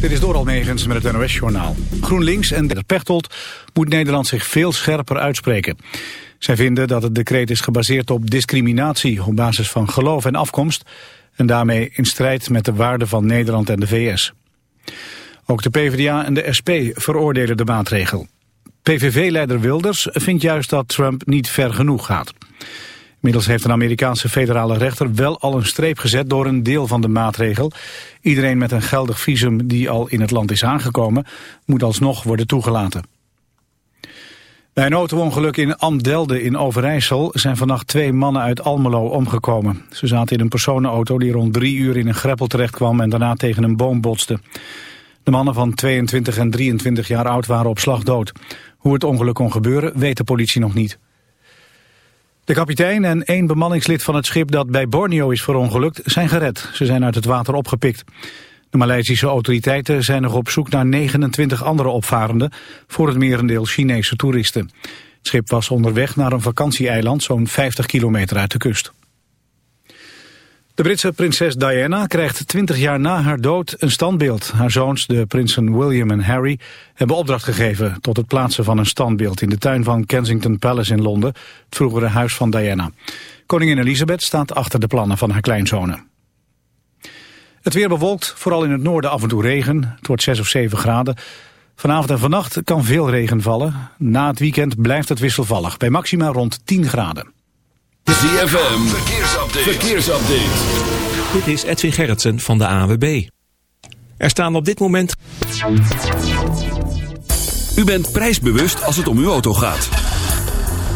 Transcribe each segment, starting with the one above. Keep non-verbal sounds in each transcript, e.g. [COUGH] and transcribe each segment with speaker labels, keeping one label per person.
Speaker 1: Dit is door Megens met het NOS-journaal. GroenLinks en de Pechtold moet Nederland zich veel scherper uitspreken. Zij vinden dat het decreet is gebaseerd op discriminatie op basis van geloof en afkomst... en daarmee in strijd met de waarden van Nederland en de VS. Ook de PvdA en de SP veroordelen de maatregel. PVV-leider Wilders vindt juist dat Trump niet ver genoeg gaat. Inmiddels heeft een Amerikaanse federale rechter wel al een streep gezet door een deel van de maatregel. Iedereen met een geldig visum die al in het land is aangekomen moet alsnog worden toegelaten. Bij een autoongeluk in Amdelde in Overijssel zijn vannacht twee mannen uit Almelo omgekomen. Ze zaten in een personenauto die rond drie uur in een greppel terecht kwam en daarna tegen een boom botste. De mannen van 22 en 23 jaar oud waren op slag dood. Hoe het ongeluk kon gebeuren weet de politie nog niet. De kapitein en één bemanningslid van het schip dat bij Borneo is verongelukt zijn gered. Ze zijn uit het water opgepikt. De Maleisische autoriteiten zijn nog op zoek naar 29 andere opvarenden, voor het merendeel Chinese toeristen. Het schip was onderweg naar een vakantieeiland zo'n 50 kilometer uit de kust. De Britse prinses Diana krijgt 20 jaar na haar dood een standbeeld. Haar zoons, de prinsen William en Harry, hebben opdracht gegeven tot het plaatsen van een standbeeld in de tuin van Kensington Palace in Londen, het vroegere huis van Diana. Koningin Elizabeth staat achter de plannen van haar kleinzonen. Het weer bewolkt, vooral in het noorden af en toe regen. Het wordt 6 of 7 graden. Vanavond en vannacht kan veel regen vallen. Na het weekend blijft het wisselvallig, bij maxima rond 10 graden.
Speaker 2: Verkeersupdate. verkeersupdate.
Speaker 3: Dit is Edwin Gerritsen van de AWB. Er staan op dit moment...
Speaker 2: U bent prijsbewust als het om uw auto gaat.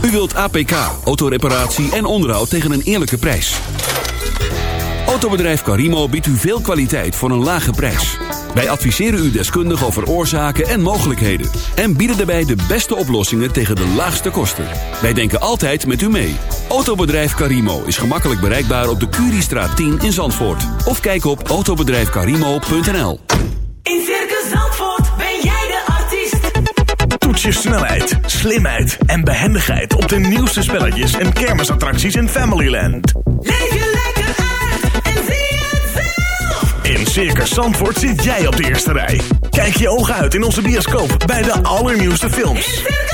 Speaker 2: U wilt APK, autoreparatie en onderhoud tegen een eerlijke prijs. Autobedrijf Carimo biedt u veel kwaliteit voor een lage prijs. Wij adviseren u deskundig over oorzaken en mogelijkheden. En bieden daarbij de beste oplossingen tegen de laagste kosten. Wij denken altijd met u mee. Autobedrijf Carimo is gemakkelijk bereikbaar op de Curiestraat 10 in Zandvoort. Of kijk op autobedrijfcarimo.nl
Speaker 4: In Circus Zandvoort ben jij de artiest.
Speaker 5: Toets je snelheid, slimheid en behendigheid op de nieuwste spelletjes en kermisattracties in Familyland.
Speaker 4: Leef je lekker uit en zie het zelf.
Speaker 5: In Circus Zandvoort zit jij op de eerste rij. Kijk je ogen uit in onze bioscoop bij de allernieuwste
Speaker 4: In
Speaker 5: films.
Speaker 4: Circus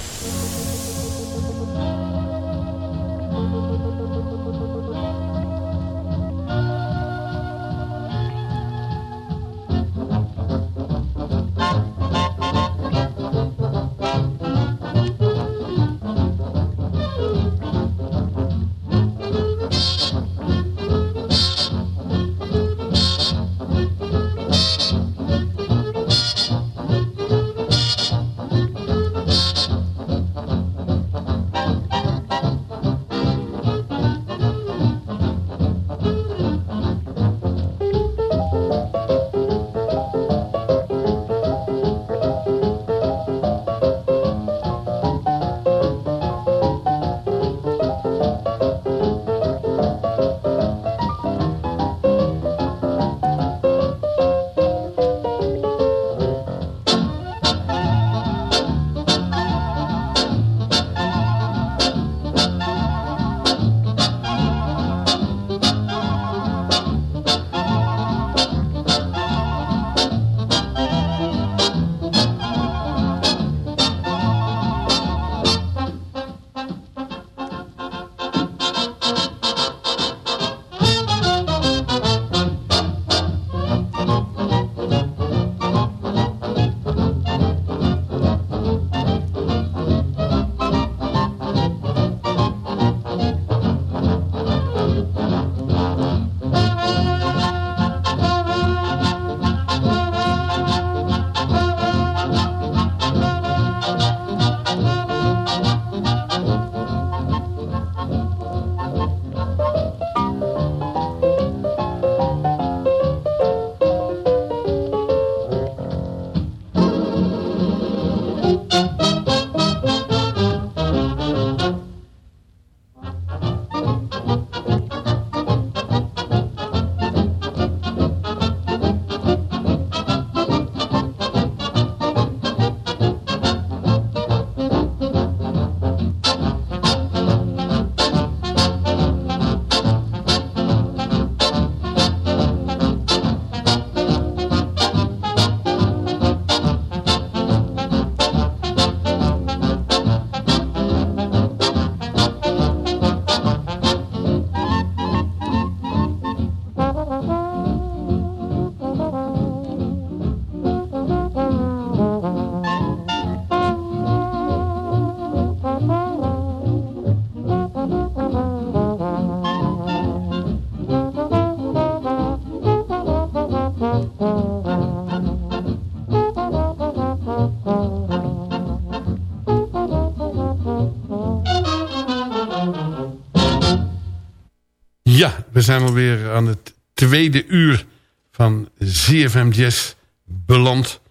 Speaker 6: We zijn alweer aan het tweede uur van ZFM Jazz beland.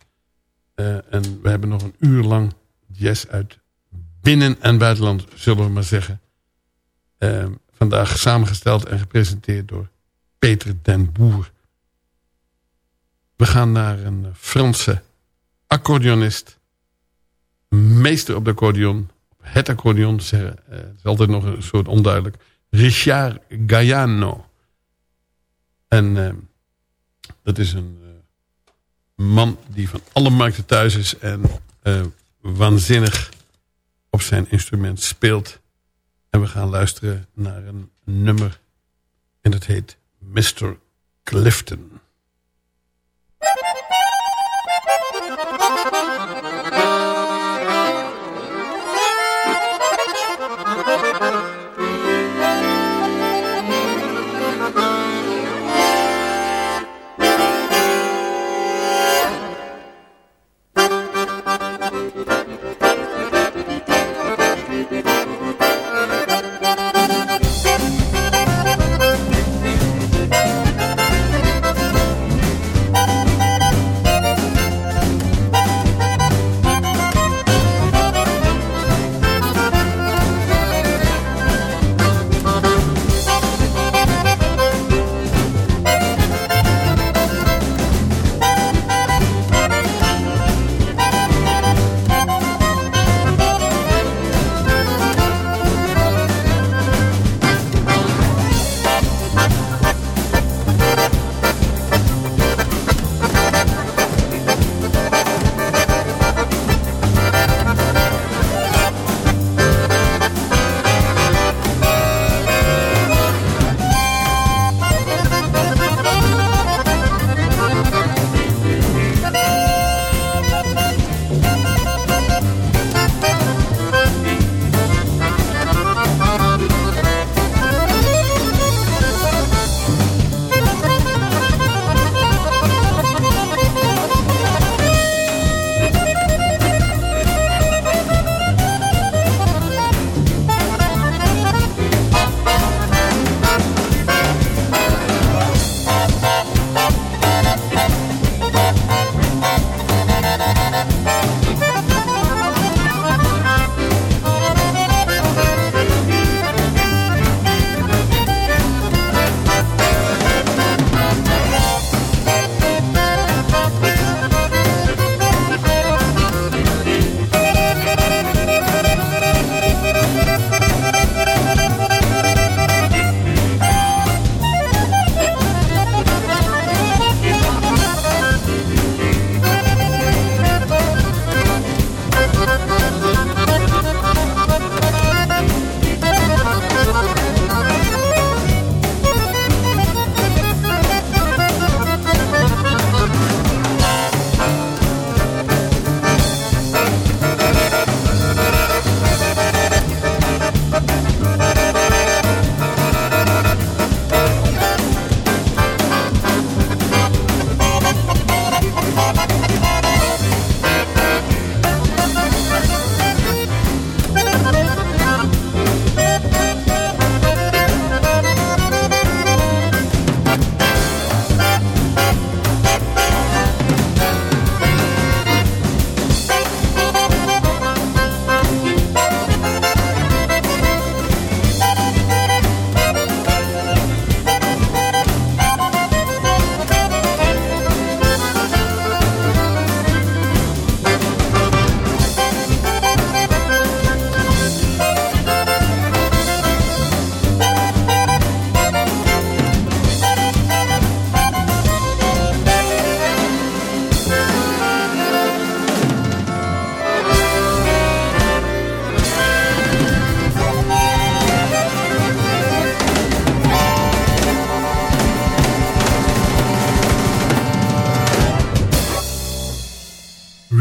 Speaker 6: Uh, en we hebben nog een uur lang jazz uit binnen- en buitenland, zullen we maar zeggen. Uh, vandaag samengesteld en gepresenteerd door Peter den Boer. We gaan naar een Franse accordeonist. Meester op de accordeon. Het accordeon zeggen. Uh, het is altijd nog een soort onduidelijk. Richard Gaiano. En uh, dat is een uh, man die van alle markten thuis is. En uh, waanzinnig op zijn instrument speelt. En we gaan luisteren naar een nummer. En dat heet Mr. Clifton.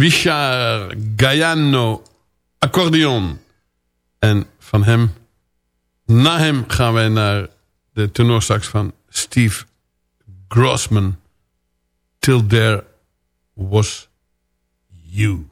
Speaker 6: Richard Gaiano accordeon. En van hem, na hem gaan wij naar de tenorsax van Steve Grossman. Till There Was You.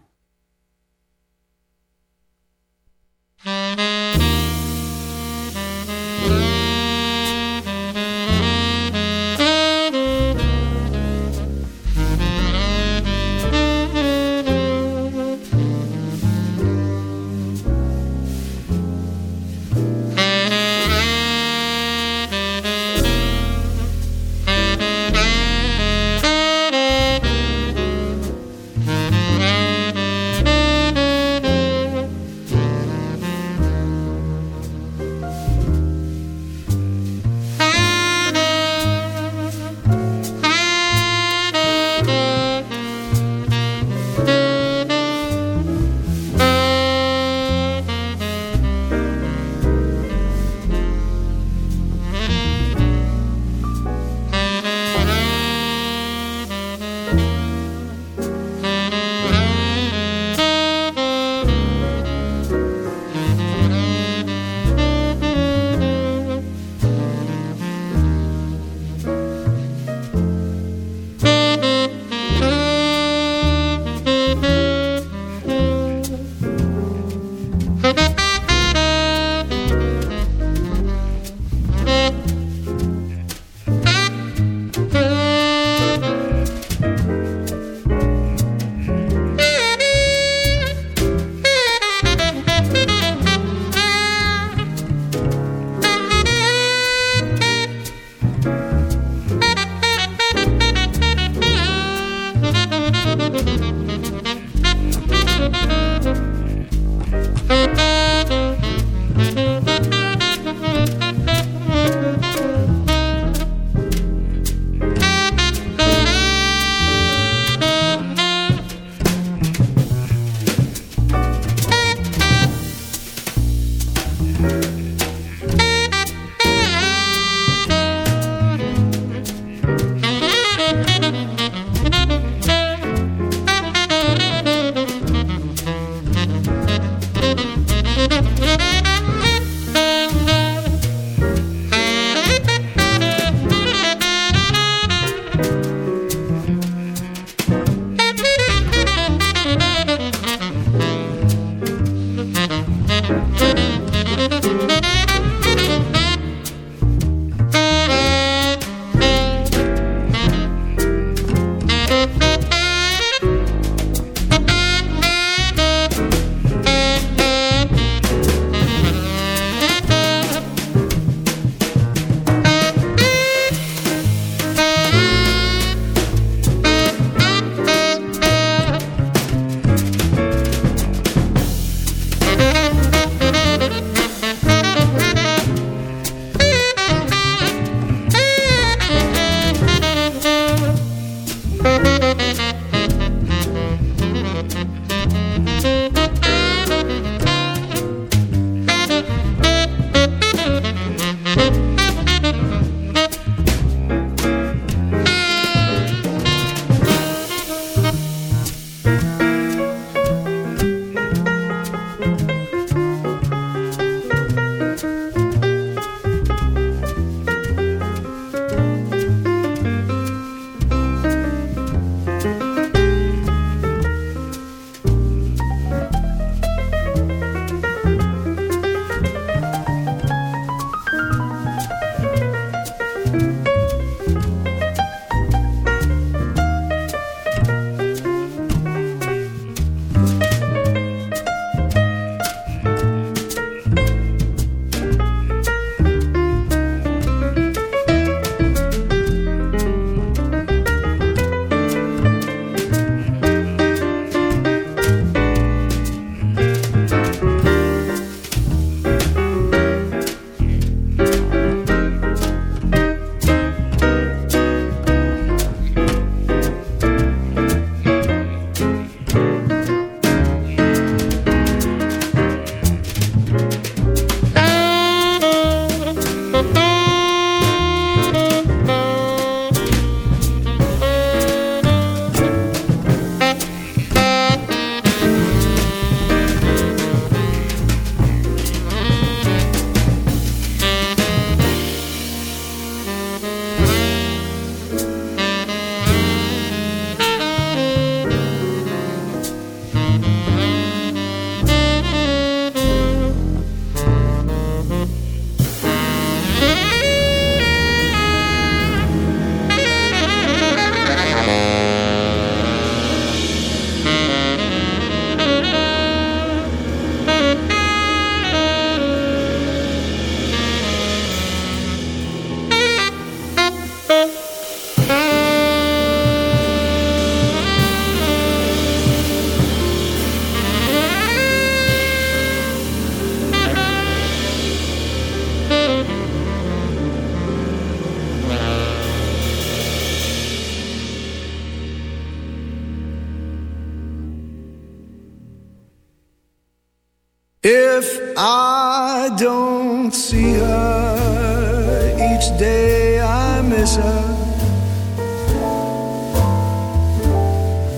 Speaker 7: I miss her.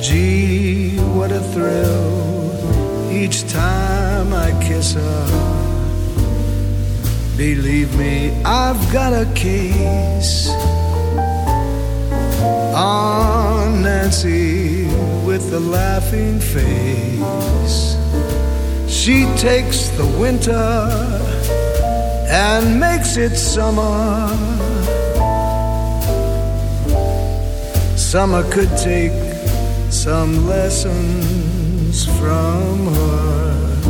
Speaker 7: Gee, what a thrill each time I kiss her. Believe me, I've got a case on Nancy with the laughing face. She takes the winter and makes it summer. Summer could take some lessons from her.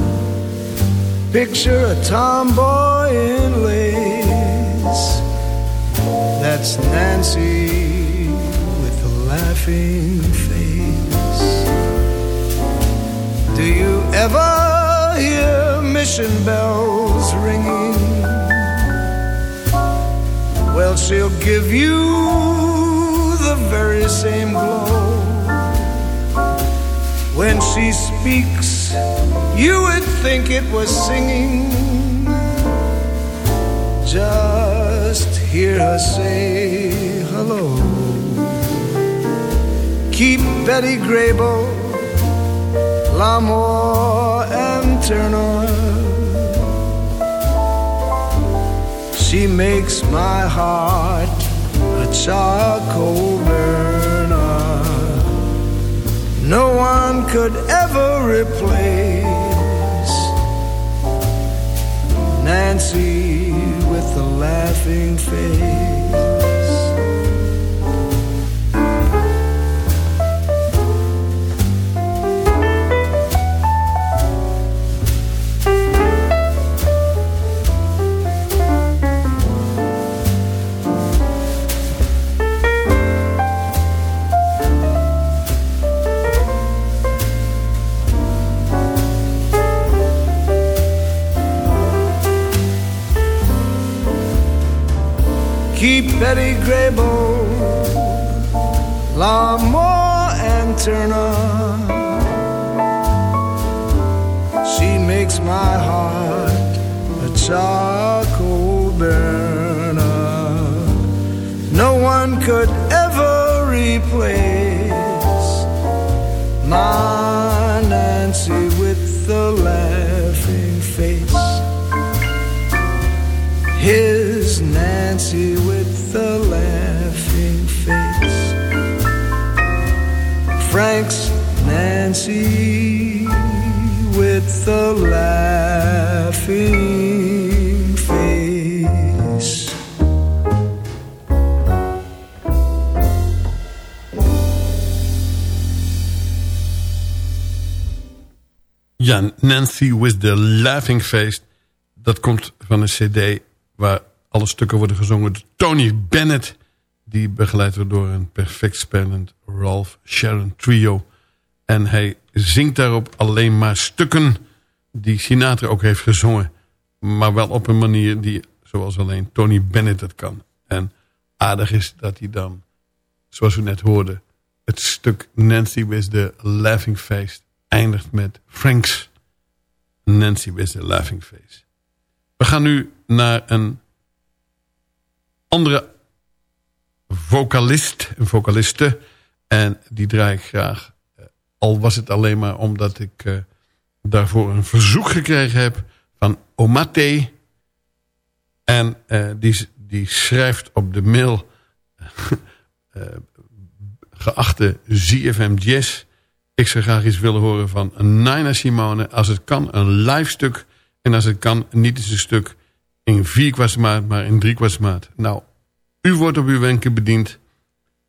Speaker 7: Picture a tomboy in lace. That's Nancy with a laughing face. Do you ever hear mission bells ringing? Well, she'll give you very same glow. When she speaks, you would think it was singing. Just hear her say hello. Keep Betty Grable, L'Amour, and Turner. She makes my heart charcoal burner. No one could ever replace Nancy with the laughing face.
Speaker 6: The Laughing Face.
Speaker 8: Dat komt van een cd waar alle stukken worden gezongen door Tony Bennett. Die begeleid wordt door een perfect spelend Ralph Sharon trio. En hij zingt daarop alleen maar stukken die Sinatra ook heeft gezongen. Maar wel op een manier die, zoals alleen Tony Bennett het kan. En aardig is dat hij dan, zoals we net hoorden... het stuk Nancy with the Laughing Face eindigt met Frank's Nancy with the Laughing Face. We gaan nu naar een andere vocalist, een vocaliste. En die draai ik graag. eh, Al was het alleen maar omdat ik eh, daarvoor een verzoek gekregen heb van Omate. En eh, die, die schrijft op de mail... [LAUGHS] geachte ZFM Jazz... Ik zou graag iets willen horen van Nina Simone. Als het kan, een live stuk. En als het kan, niet eens een stuk in vier kwartsmaat, maar in drie kwartsmaat. Nou, u wordt op uw wenken bediend.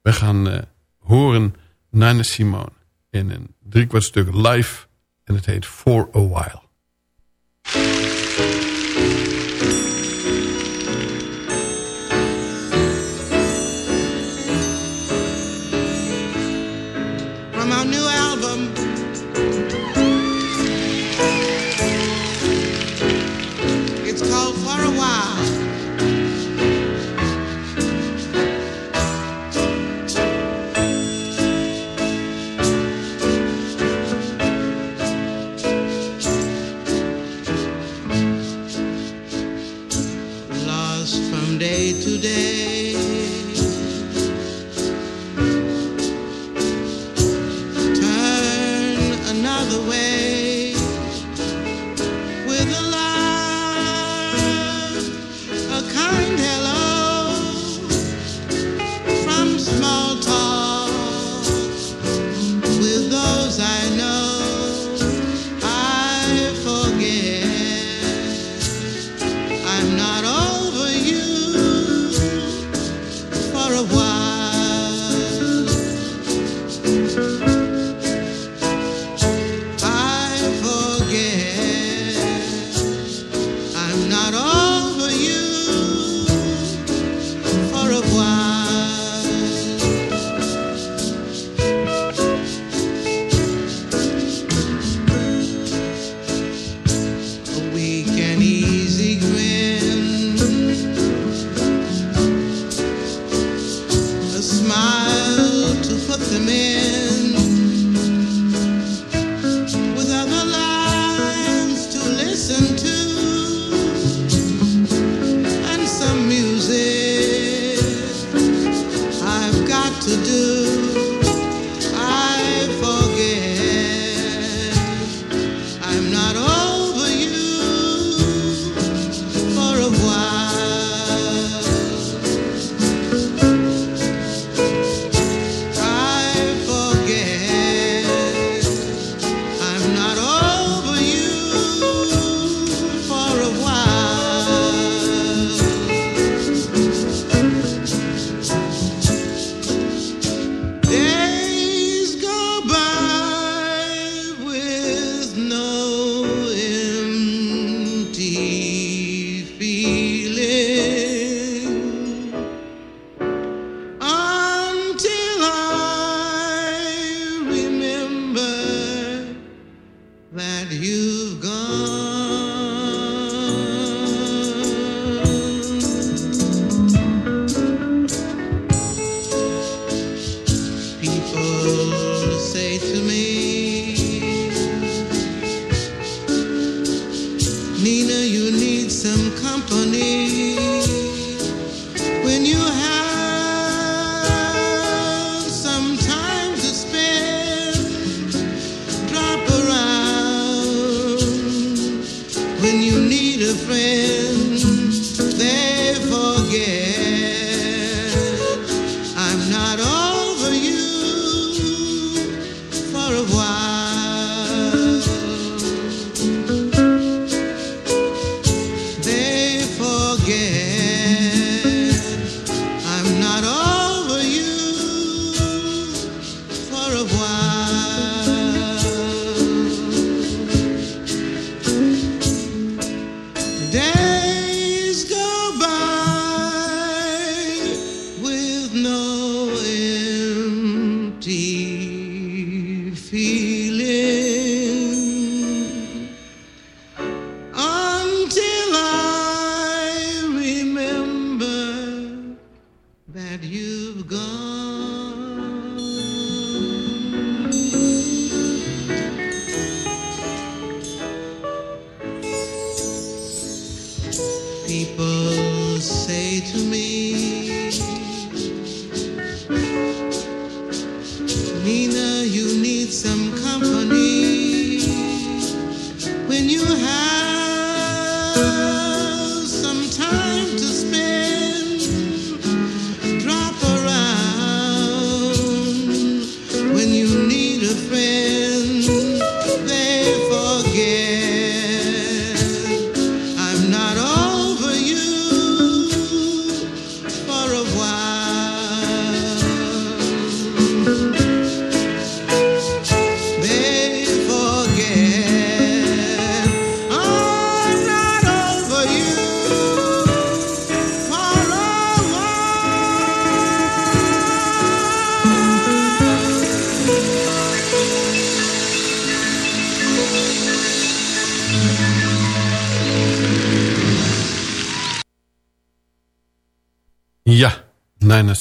Speaker 8: We gaan eh, horen Nina Simone in een driekwart stuk live. En het heet For a While.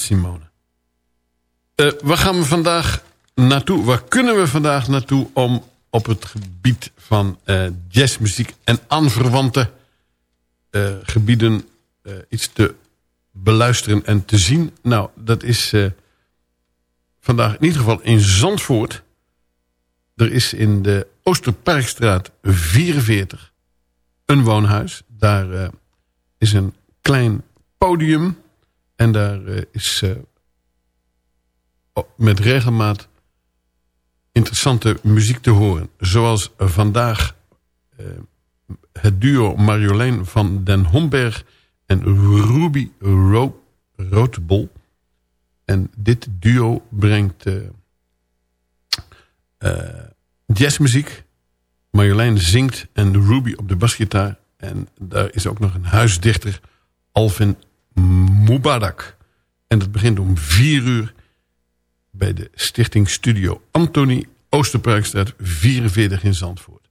Speaker 6: Simone. Eh, waar gaan we vandaag naartoe? Waar kunnen we vandaag naartoe om op het gebied van eh, jazzmuziek en aanverwante eh, gebieden iets te beluisteren en te zien? Nou, dat is vandaag in ieder geval in Zandvoort. Er is in de Oosterparkstraat 44 een woonhuis. Daar is een klein podium en daar eh, is eh, met regelmaat interessante muziek te horen. Zoals vandaag eh, het duo Marjolein van den Homberg en Ruby Ro. En dit duo brengt jazzmuziek. Marjolein zingt en Ruby op de basgitaar. En daar is ook nog een huisdichter, Alvin Mubarak. En dat begint om vier uur bij de stichting Studio Anthony Oosterparkstraat 44 in Zandvoort.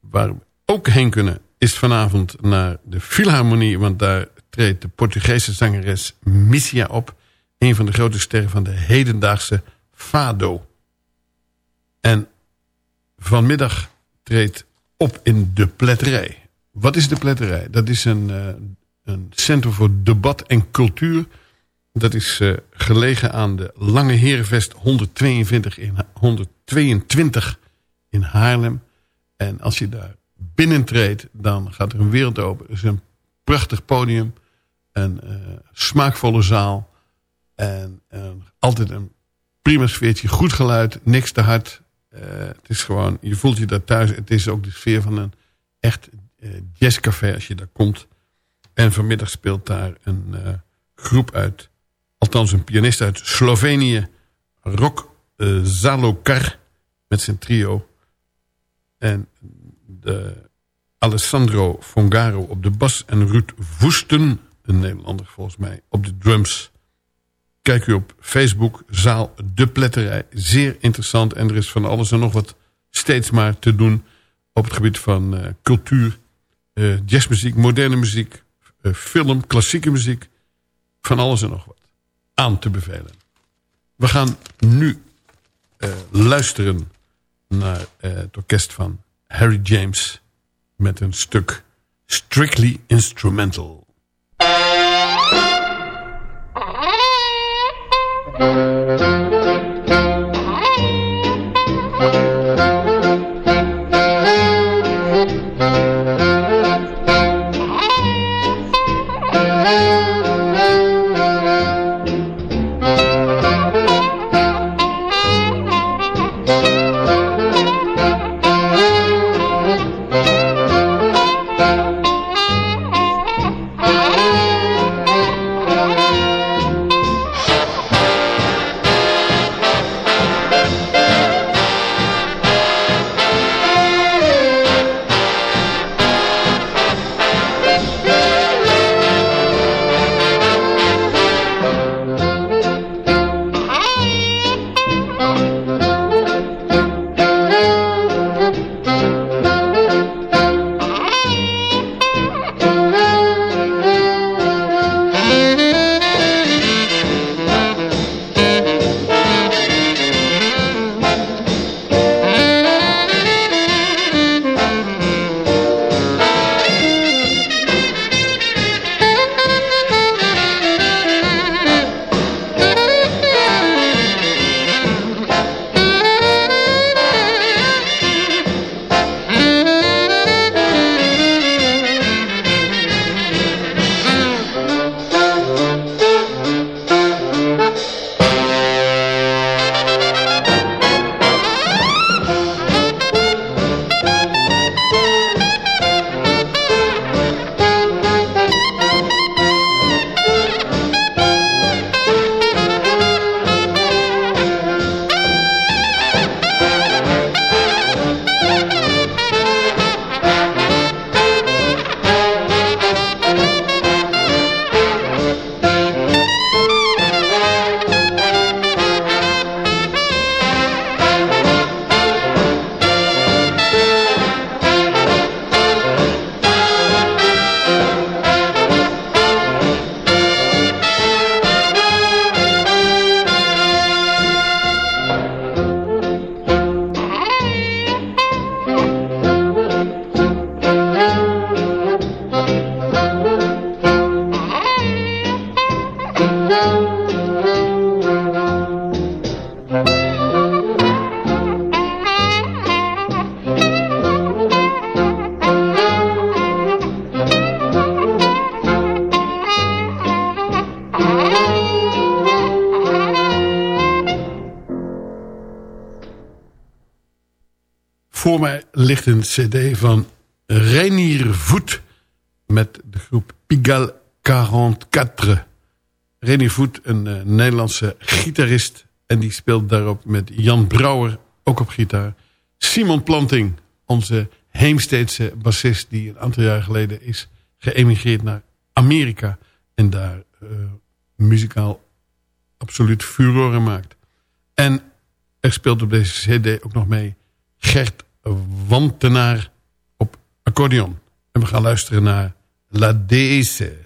Speaker 6: Waar we ook heen kunnen is vanavond naar de Philharmonie... want daar treedt de Portugese zangeres Missia op. Een van de grote sterren van de hedendaagse fado. En vanmiddag treedt op in de Pletterij. Wat is de Pletterij? Dat is een, eh, een centrum voor debat en cultuur. Dat is eh, gelegen aan de Lange Herenvest 122 in, Ha- 122 in Haarlem. En als je daar binnentreedt, dan gaat er een wereld open. Er is een prachtig podium. Een eh, smaakvolle zaal. En eh, altijd een prima sfeertje. Goed geluid, niks te hard. Het is gewoon, je voelt je daar thuis. Het is ook de sfeer van een echt jazzcafé als je daar komt. En vanmiddag speelt daar een eh, groep uit, althans een pianist uit Slovenië, Rock eh, Zalokar met zijn trio. En de Alessandro Fongaro op de bas en Ruud Woesten, een Nederlander volgens mij, op de drums. Kijk u op Facebook, Zaal De Pletterij. Zeer interessant en er is van alles en nog wat steeds maar te doen op het gebied van eh, cultuur, jazzmuziek, moderne muziek, film, klassieke muziek. Van alles en nog wat aan te bevelen. We gaan nu eh, luisteren naar eh, het orkest van Harry James met een stuk Strictly Instrumental. Ligt een cd van Reinier Voet met de groep Pigalle 44. Reinier Voet, een eh, Nederlandse gitarist. En die speelt daarop met Jan Brouwer, ook op gitaar. Simon Planting, onze Heemsteedse bassist... die een aantal jaar geleden is geëmigreerd naar Amerika... en daar eh, muzikaal absoluut furoren maakt. En er speelt op deze cd ook nog mee Gert Wantenaar op accordeon. En we gaan luisteren naar La Deze.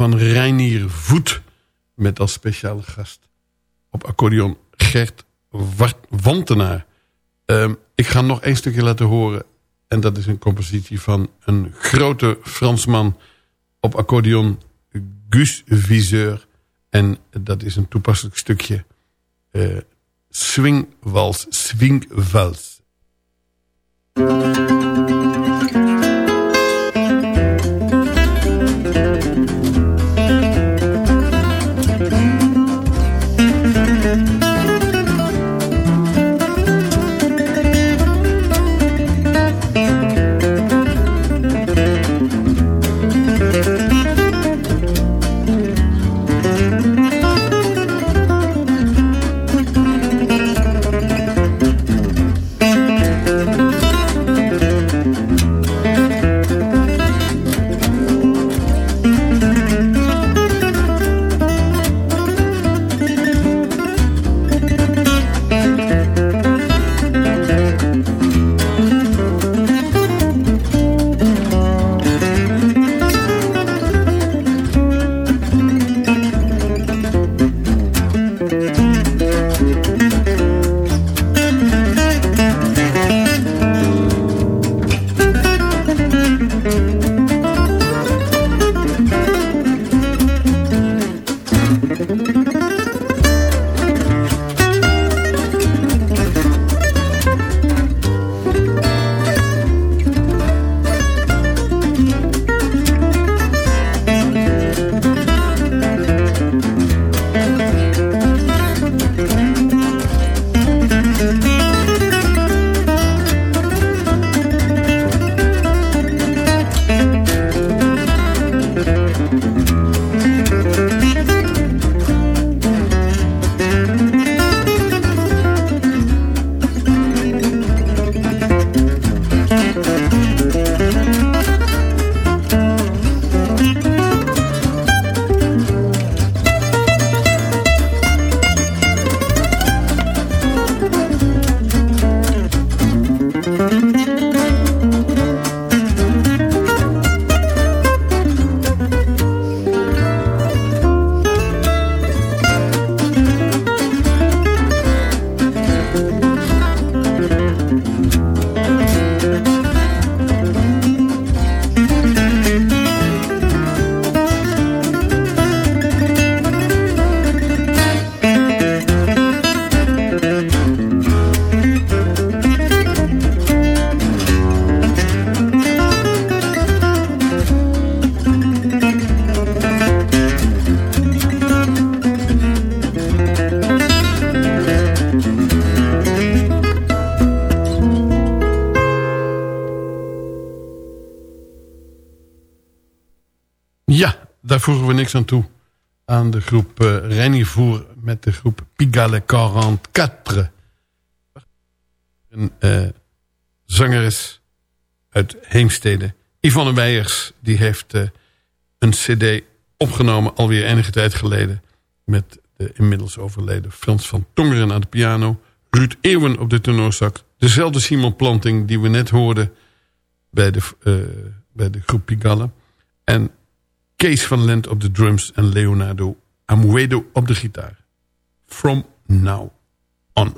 Speaker 6: Van Reinier Voet. Met als speciale gast op accordeon Gert Wantenaar. Uh, ik ga nog één stukje laten horen. En dat is een compositie van een grote Fransman op accordeon. Gus Viseur. En dat is een toepasselijk stukje. Uh, swingwals, swingwals. Daar voegen we niks aan toe. Aan de groep uh, met de groep Pigalle 44. Een uh, zangeres uit Heemstede. Yvonne Weijers, die heeft uh, een cd opgenomen alweer enige tijd geleden. Met de inmiddels overleden Frans van Tongeren aan de piano. Ruud Eeuwen op de tenorzak. Dezelfde Simon Planting die we net hoorden bij de, bij de groep Pigalle. En Kees van Lent op de drums en Leonardo Amuedo op de gitaar. From now on.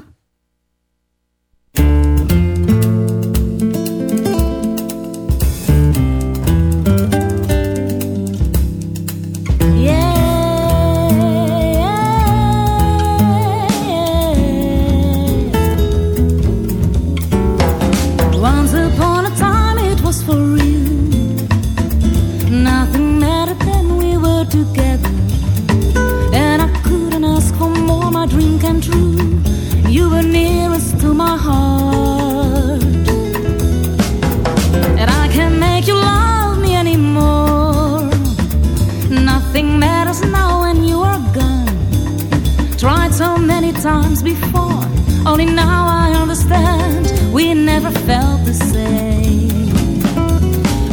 Speaker 9: Only now I understand we never felt the same.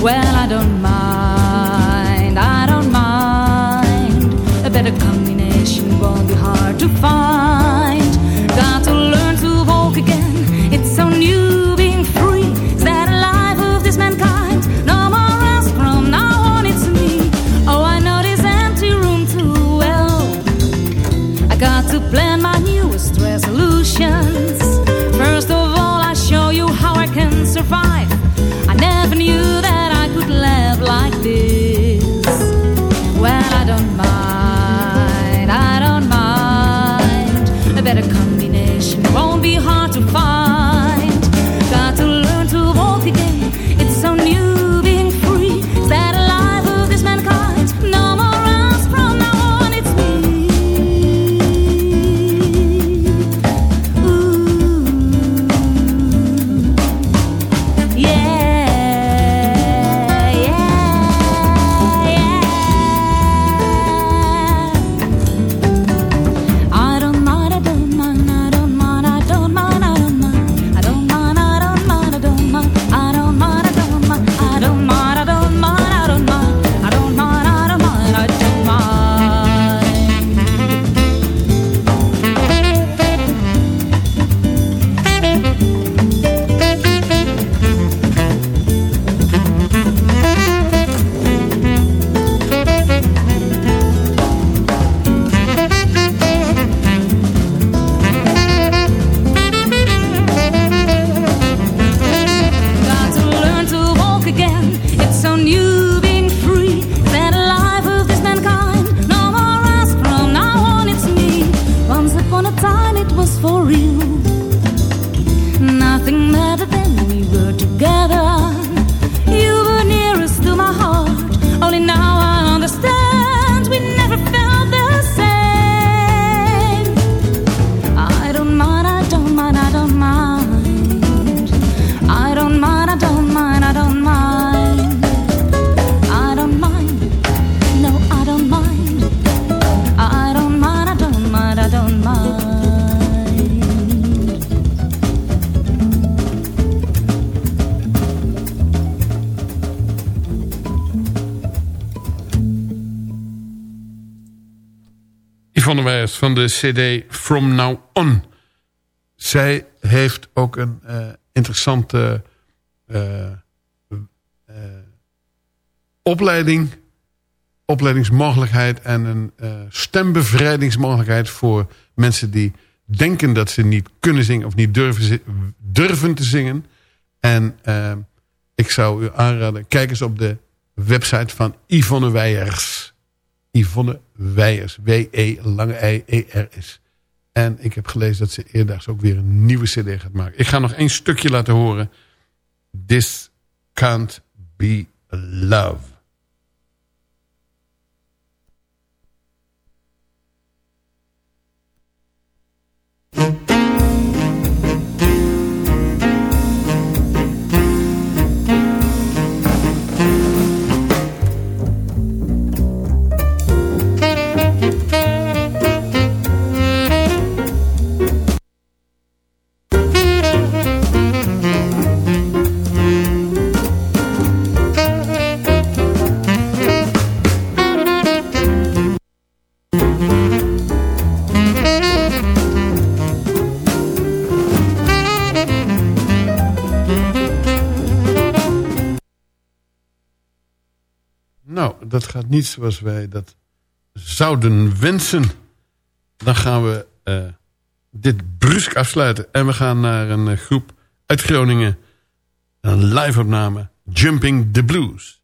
Speaker 9: Well, I don't
Speaker 6: van de cd From Now On. Zij heeft ook een eh, interessante eh, eh, opleiding, opleidingsmogelijkheid en een stembevrijdingsmogelijkheid voor mensen die denken dat ze niet kunnen zingen of niet durven, durven te zingen. En ik zou u aanraden, kijk eens op de website van Yvonne Weijers. Yvonne Weijers. W-E lange I-E-R-S. En ik heb gelezen dat ze eerdaags ook weer een nieuwe cd gaat maken. Ik ga nog één stukje laten horen. This can't be love. Dat gaat niet zoals wij dat zouden wensen. Dan gaan we eh, dit brusk afsluiten. En we gaan naar een eh, groep uit Groningen. Een live opname. Jumping the Blues.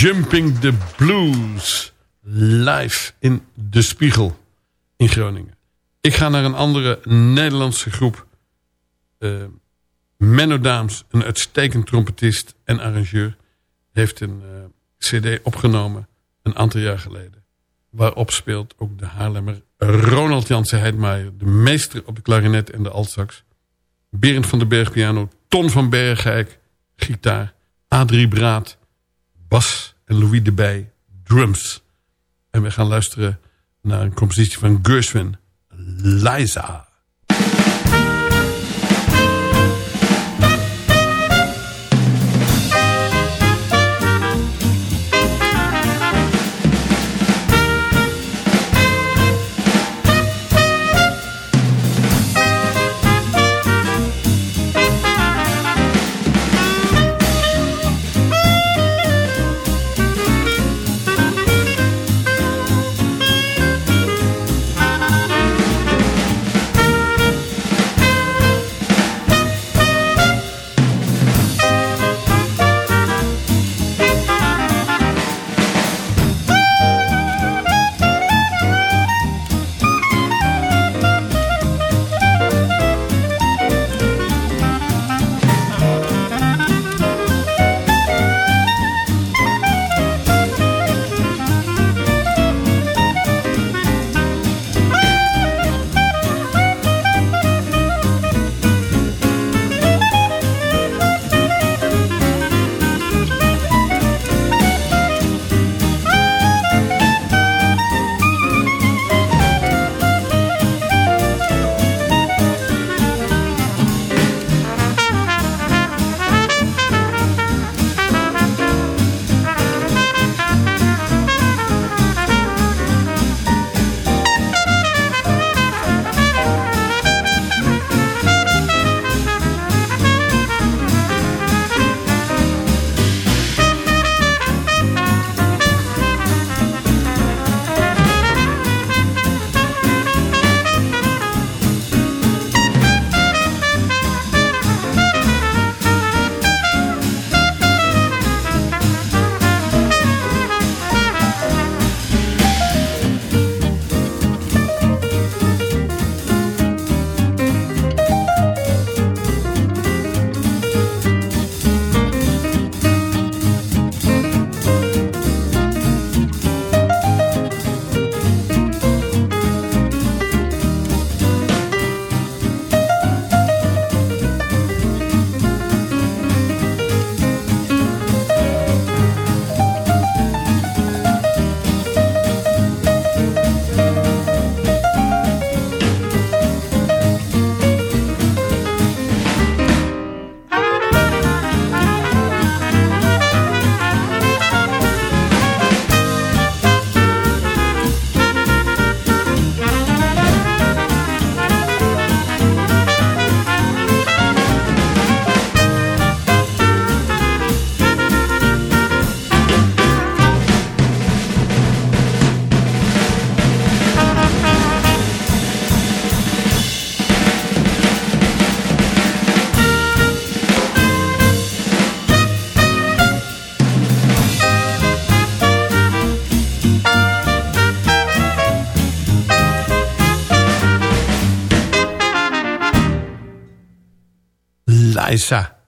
Speaker 6: Jumping the Blues. Live in De Spiegel in Groningen. Ik ga naar een andere Nederlandse groep. Uh, Menno Daams, een uitstekend trompetist en arrangeur... heeft een uh, cd opgenomen een aantal jaar geleden. Waarop speelt ook de Haarlemmer Ronald Jansen Heidmaier... de meester op de klarinet en de altsax. Berend van den Berg piano, Ton van Bergijk gitaar... Adrie Braat bas en Louis de Bij drums. En we gaan luisteren naar een compositie van Gershwin, Liza.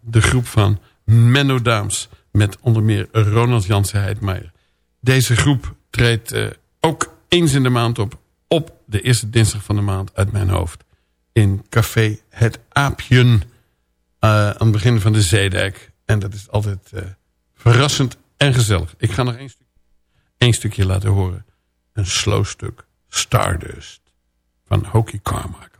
Speaker 6: De groep van Menno Daams... met onder meer Ronald Jansen Heidmeijer. Deze groep treedt eh, ook eens in de maand op... op de eerste dinsdag van de maand uit mijn hoofd. In café Het Aapjen eh, aan het begin van de Zeedijk. En dat is altijd eh, verrassend en gezellig. Ik ga nog één, stuk, stukje laten horen. Een slow stuk. Stardust. Van Hokie Carmichael.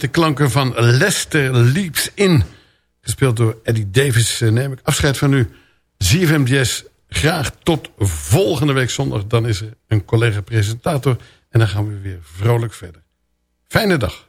Speaker 6: De klanken van Lester Leaps In. Gespeeld door Eddie Davis eh, neem ik afscheid van u. ZFM Jazz, graag tot volgende week zondag. Dan is er een collega-presentator. En dan gaan we weer vrolijk verder. Fijne dag.